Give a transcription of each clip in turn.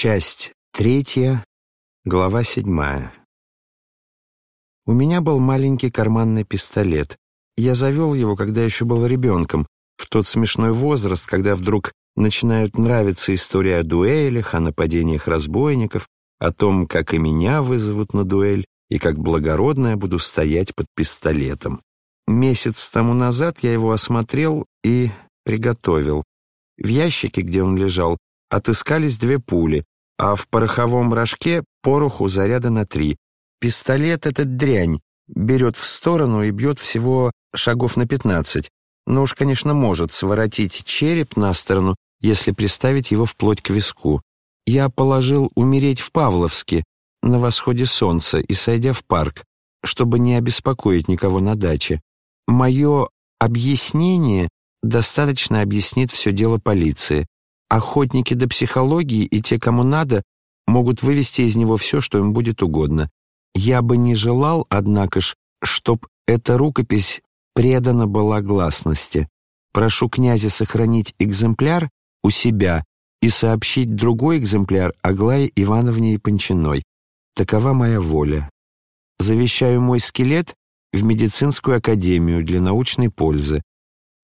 Часть третья, глава седьмая. У меня был маленький карманный пистолет. Я завел его, когда еще был ребенком, в тот смешной возраст, когда вдруг начинают нравиться истории о дуэлях, о нападениях разбойников, о том, как и меня вызовут на дуэль, и как благородно я буду стоять под пистолетом. Месяц тому назад я его осмотрел и приготовил. В ящике, где он лежал, отыскались две пули, а в пороховом рожке пороху заряда на три. Пистолет этот дрянь, берет в сторону и бьет всего шагов на пятнадцать. Но уж, конечно, может своротить череп на сторону, если приставить его вплоть к виску. Я положил умереть в Павловске на восходе солнца и сойдя в парк, чтобы не обеспокоить никого на даче. Мое объяснение достаточно объяснит все дело полиции. Охотники до психологии и те, кому надо, могут вывести из него все, что им будет угодно. Я бы не желал, однако ж, чтоб эта рукопись предана была гласности. Прошу князя сохранить экземпляр у себя и сообщить другой экземпляр Аглае Ивановне Япончиной. Такова моя воля. Завещаю мой скелет в медицинскую академию для научной пользы.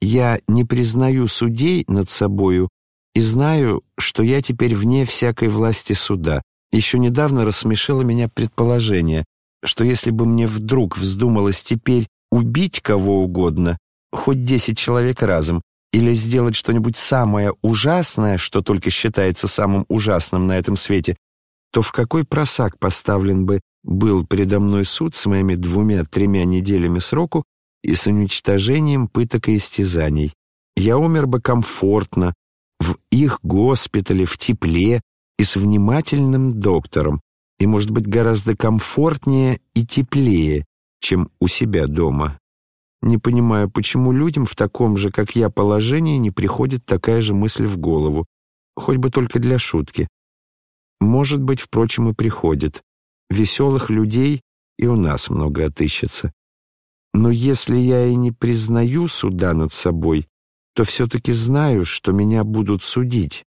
Я не признаю судей над собою и знаю, что я теперь вне всякой власти суда. Еще недавно рассмешило меня предположение, что если бы мне вдруг вздумалось теперь убить кого угодно, хоть десять человек разом, или сделать что-нибудь самое ужасное, что только считается самым ужасным на этом свете, то в какой просак поставлен бы был передо мной суд с моими двумя-тремя неделями сроку и с уничтожением пыток и истязаний. Я умер бы комфортно, в их госпитале, в тепле и с внимательным доктором, и, может быть, гораздо комфортнее и теплее, чем у себя дома. Не понимаю, почему людям в таком же, как я, положении не приходит такая же мысль в голову, хоть бы только для шутки. Может быть, впрочем, и приходит. Веселых людей и у нас много отыщется. Но если я и не признаю суда над собой, то все-таки знаю, что меня будут судить,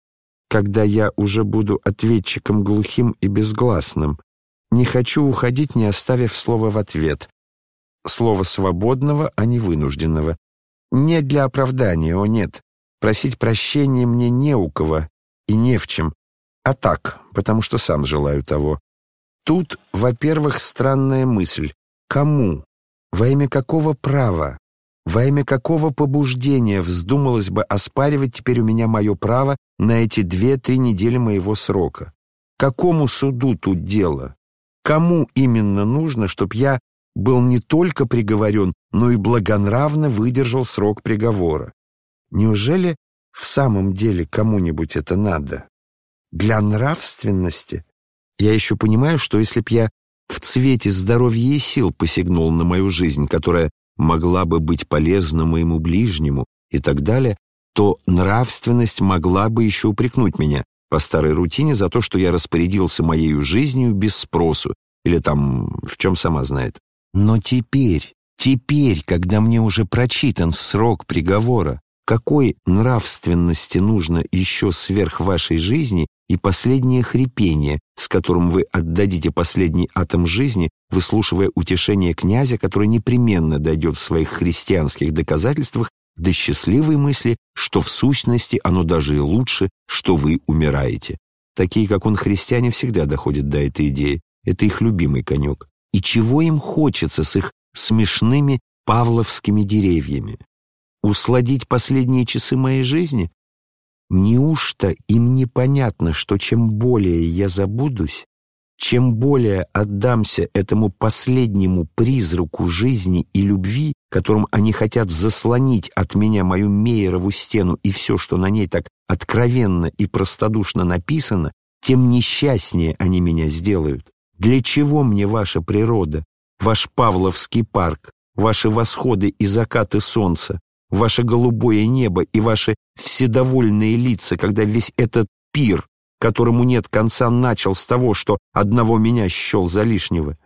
когда я уже буду ответчиком глухим и безгласным. Не хочу уходить, не оставив слова в ответ. Слово свободного, а не вынужденного. Не для оправдания, о нет. Просить прощения мне не у кого и не в чем, а так, потому что сам желаю того. Тут, во-первых, странная мысль. Кому? Во имя какого права? Во имя какого побуждения вздумалось бы оспаривать теперь у меня мое право на эти две-три недели моего срока? Какому суду тут дело? Кому именно нужно, чтобы я был не только приговорен, но и благонравно выдержал срок приговора? Неужели в самом деле кому-нибудь это надо? Для нравственности? Я еще понимаю, что если б я в цвете здоровья и сил посягнул на мою жизнь, которая могла бы быть полезна моему ближнему и так далее, то нравственность могла бы еще упрекнуть меня по старой рутине за то, что я распорядился моей жизнью без спросу или там в чем сама знает. Но теперь, теперь, когда мне уже прочитан срок приговора, какой нравственности нужно еще сверх вашей жизни и последнее хрипение, с которым вы отдадите последний атом жизни, выслушивая утешение князя, который непременно дойдет в своих христианских доказательствах до счастливой мысли, что в сущности оно даже и лучше, что вы умираете. Такие, как он, христиане, всегда доходят до этой идеи. Это их любимый конек. И чего им хочется с их смешными павловскими деревьями? Усладить последние часы моей жизни? Неужто им непонятно, что чем более я забудусь, чем более отдамся этому последнему призраку жизни и любви, которым они хотят заслонить от меня мою Мейерову стену и все, что на ней так откровенно и простодушно написано, тем несчастнее они меня сделают. Для чего мне ваша природа, ваш Павловский парк, ваши восходы и закаты солнца, ваше голубое небо и ваши вседовольные лица, когда весь этот пир, которому нет конца, начал с того, что одного меня счел за лишнего.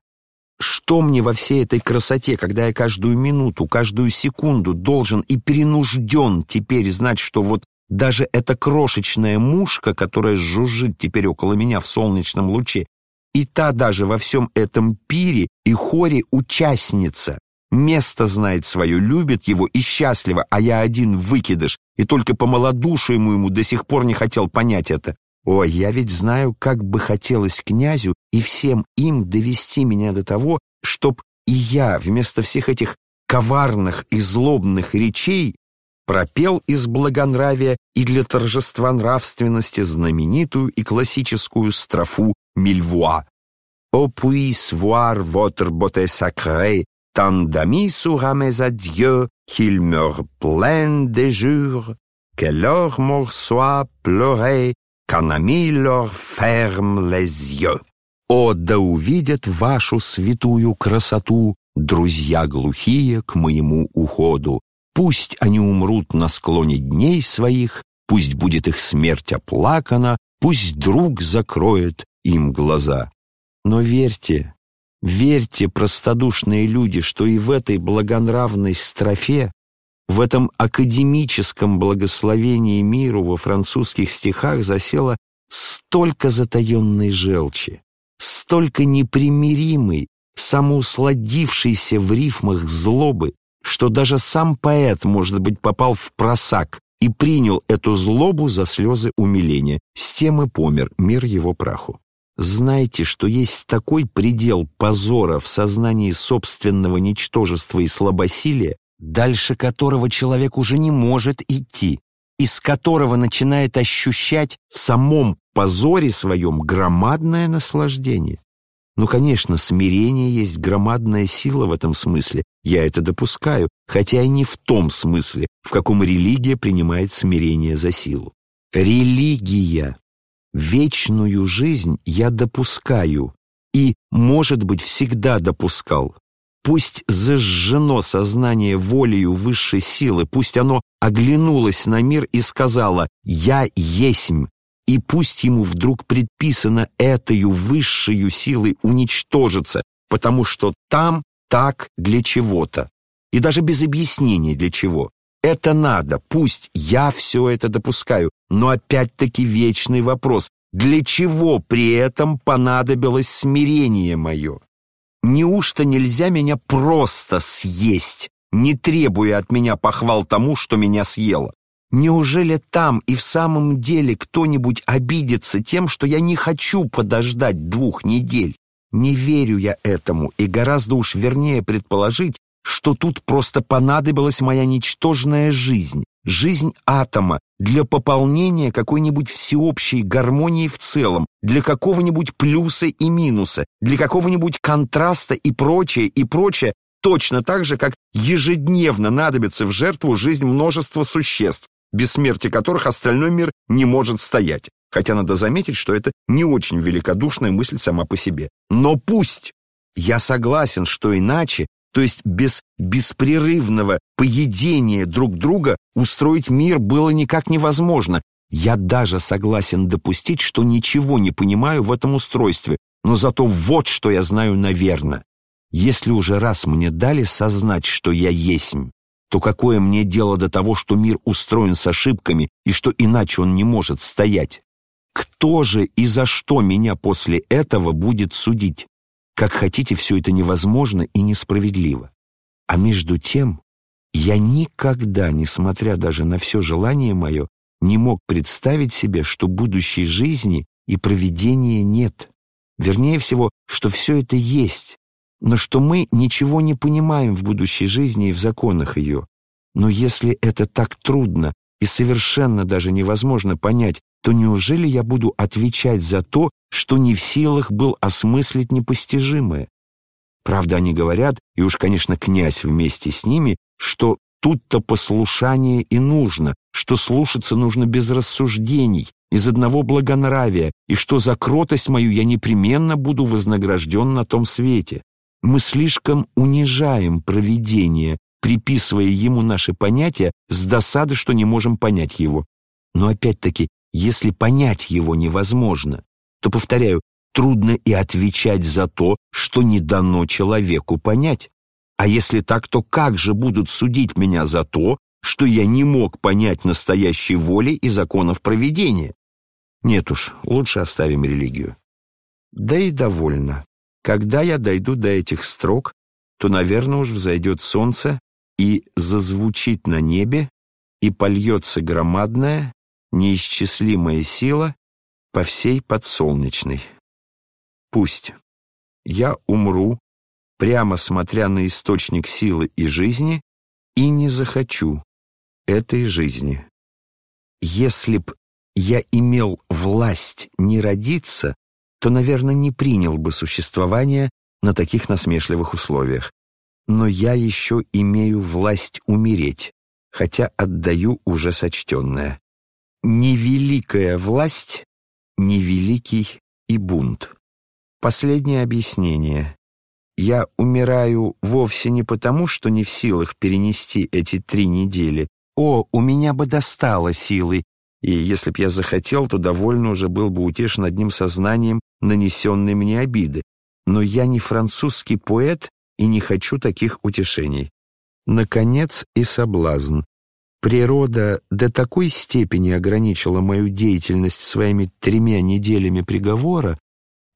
Что мне во всей этой красоте, когда я каждую минуту, каждую секунду должен и перенужден теперь знать, что вот даже эта крошечная мушка, которая жужжит теперь около меня в солнечном луче, и та даже во всем этом пире и хоре участница, место знает свое, любит его и счастлива, а я один выкидыш, и только по малодушию ему до сих пор не хотел понять это. Ой, я ведь знаю, как бы хотелось князю и всем им довести меня до того, чтоб и я вместо всех этих коварных и злобных речей пропел из благонравия и для торжества нравственности знаменитую и классическую строфу Мильвуа. «О puisse voir votre beauté sacrée, tant d'amis sera mes adieux, qu'ils meurent pleins de jours, que leur mort soit qu'un ami leur les yeux». О, да увидят вашу святую красоту друзья глухие к моему уходу. Пусть они умрут на склоне дней своих, пусть будет их смерть оплакана, пусть друг закроет им глаза. Но верьте, верьте, простодушные люди, что и в этой благонравной строфе, в этом академическом благословении миру во французских стихах засело столько затаенной желчи столько непримиримой, самоусладившейся в рифмах злобы, что даже сам поэт, может быть, попал в просак и принял эту злобу за слезы умиления. С тем и помер, мир его праху. Знайте, что есть такой предел позора в сознании собственного ничтожества и слабосилия, дальше которого человек уже не может идти, из которого начинает ощущать в самом позоре своем громадное наслаждение. Ну, конечно, смирение есть громадная сила в этом смысле, я это допускаю, хотя и не в том смысле, в каком религия принимает смирение за силу. Религия, вечную жизнь я допускаю и, может быть, всегда допускал. Пусть зажжено сознание волею высшей силы, пусть оно оглянулось на мир и сказала «Я есмь», и пусть ему вдруг предписано этою высшую силой уничтожиться, потому что там так для чего-то. И даже без объяснений для чего. Это надо, пусть я все это допускаю, но опять-таки вечный вопрос, для чего при этом понадобилось смирение мое? Неужто нельзя меня просто съесть, не требуя от меня похвал тому, что меня съело? Неужели там и в самом деле кто-нибудь обидится тем, что я не хочу подождать двух недель? Не верю я этому, и гораздо уж вернее предположить, что тут просто понадобилась моя ничтожная жизнь, жизнь атома, для пополнения какой-нибудь всеобщей гармонии в целом, для какого-нибудь плюса и минуса, для какого-нибудь контраста и прочее, и прочее, точно так же, как ежедневно надобится в жертву жизнь множества существ, без смерти которых остальной мир не может стоять. Хотя надо заметить, что это не очень великодушная мысль сама по себе. Но пусть! Я согласен, что иначе, то есть без беспрерывного поедения друг друга, устроить мир было никак невозможно. Я даже согласен допустить, что ничего не понимаю в этом устройстве, но зато вот что я знаю наверно. Если уже раз мне дали сознать, что я есмь, то какое мне дело до того, что мир устроен с ошибками и что иначе он не может стоять? Кто же и за что меня после этого будет судить? Как хотите, все это невозможно и несправедливо. А между тем, я никогда, несмотря даже на все желание мое, не мог представить себе, что будущей жизни и проведения нет. Вернее всего, что все это есть, но что мы ничего не понимаем в будущей жизни и в законах ее. Но если это так трудно и совершенно даже невозможно понять, то неужели я буду отвечать за то, что не в силах был осмыслить непостижимое? Правда, они говорят, и уж, конечно, князь вместе с ними, что тут-то послушание и нужно, что слушаться нужно без рассуждений, из одного благонравия, и что за кротость мою я непременно буду вознагражден на том свете. Мы слишком унижаем провидение, приписывая ему наши понятия с досады, что не можем понять его. Но опять-таки, если понять его невозможно, то, повторяю, трудно и отвечать за то, что не дано человеку понять. А если так, то как же будут судить меня за то, что я не мог понять настоящей воли и законов проведения. Нет уж, лучше оставим религию. Да и довольно. Когда я дойду до этих строк, то, наверное, уж взойдет солнце и зазвучит на небе, и польется громадная, неисчислимая сила по всей подсолнечной. Пусть я умру, прямо смотря на источник силы и жизни, и не захочу этой жизни. Если б я имел власть не родиться, то, наверное, не принял бы существование на таких насмешливых условиях. Но я еще имею власть умереть, хотя отдаю уже сочтенное. Невеликая власть, невеликий и бунт. Последнее объяснение. Я умираю вовсе не потому, что не в силах перенести эти три недели. О, у меня бы достало силы, и если б я захотел, то довольно уже был бы утешен одним сознанием нанесенной мне обиды. Но я не французский поэт и не хочу таких утешений. Наконец и соблазн. Природа до такой степени ограничила мою деятельность своими тремя неделями приговора,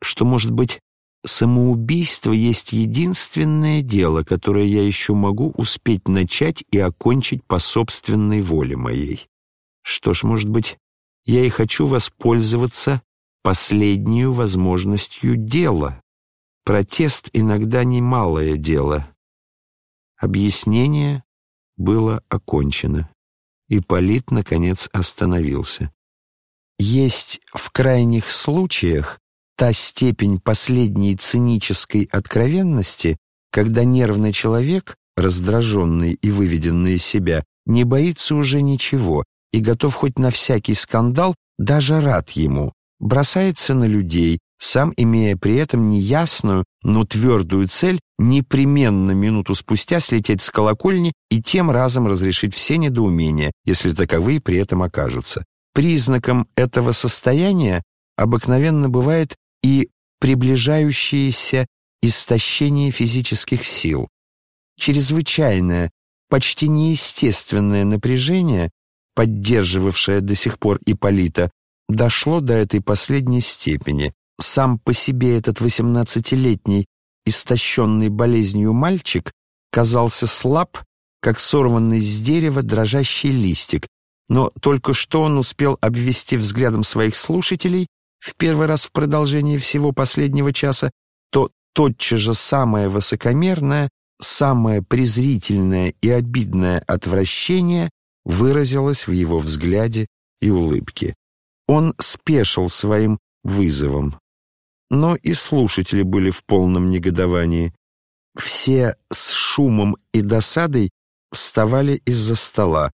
что, может быть, самоубийство есть единственное дело, которое я еще могу успеть начать и окончить по собственной воле моей. Что ж, может быть, я и хочу воспользоваться последнюю возможностью дела. Протест иногда немалое дело. Объяснение было окончено. и Полит, наконец, остановился. Есть в крайних случаях та степень последней цинической откровенности, когда нервный человек, раздраженный и выведенный из себя, не боится уже ничего и готов хоть на всякий скандал, даже рад ему, бросается на людей, сам имея при этом неясную, но твердую цель непременно минуту спустя слететь с колокольни и тем разом разрешить все недоумения, если таковые при этом окажутся. Признаком этого состояния обыкновенно бывает и приближающееся истощение физических сил. Чрезвычайное, почти неестественное напряжение поддерживавшее до сих пор Ипполита, дошло до этой последней степени. Сам по себе этот восемнадцатилетний, истощенный болезнью мальчик казался слаб, как сорванный с дерева дрожащий листик, но только что он успел обвести взглядом своих слушателей в первый раз в продолжении всего последнего часа, то тотчас же самое высокомерное, самое презрительное и обидное отвращение выразилось в его взгляде и улыбке. Он спешил своим вызовом. Но и слушатели были в полном негодовании. Все с шумом и досадой вставали из-за стола.